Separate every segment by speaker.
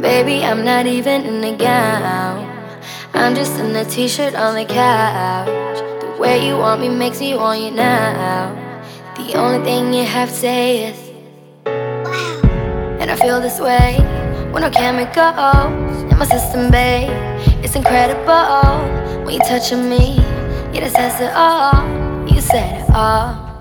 Speaker 1: Baby, I'm not even in a gown. I'm just in a t-shirt on the couch. The way you want me makes me want you now. The only thing you have to say is, and I feel this way when no chemicals in my system, babe. It's incredible when you touching me. Yeah, that says it all. You said it all.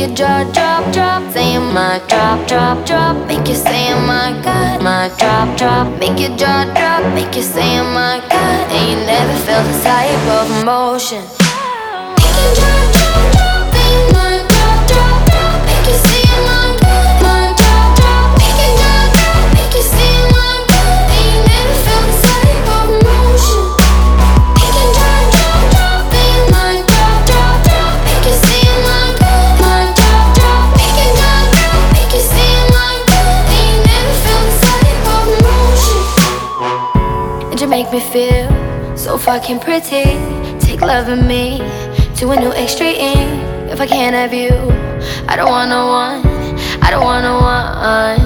Speaker 1: Your jaw drop, drop. Saying my drop, drop, drop. Make you say my God, my drop, drop. Make your jaw drop, make you say my God. And you never felt this type of emotion. Make me feel so fucking pretty. Take love in me to a new extreme. If I can't have you, I don't want no one. I don't want no one.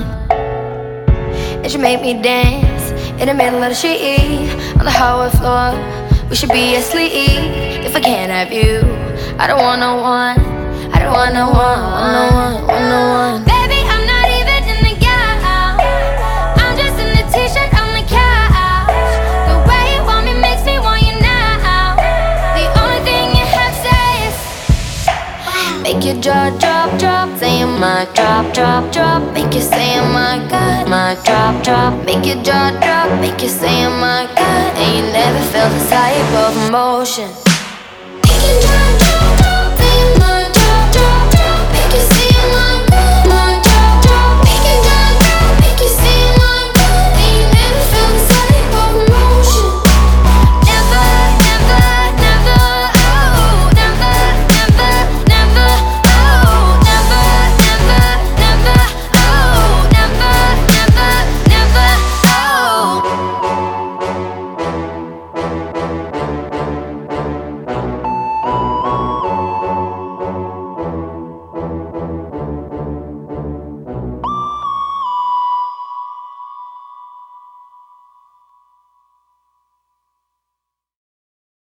Speaker 1: And you make me dance in the middle of the street on the hardwood floor. We should be asleep. If I can't have you, I don't want no one. I don't want no one. Want no one. Want no one. Make your jaw drop, drop. Saying my drop, drop, drop. Make you say my God, my drop, drop. Make your jaw drop, make you say my God. And you never felt this type of emotion. Make your jaw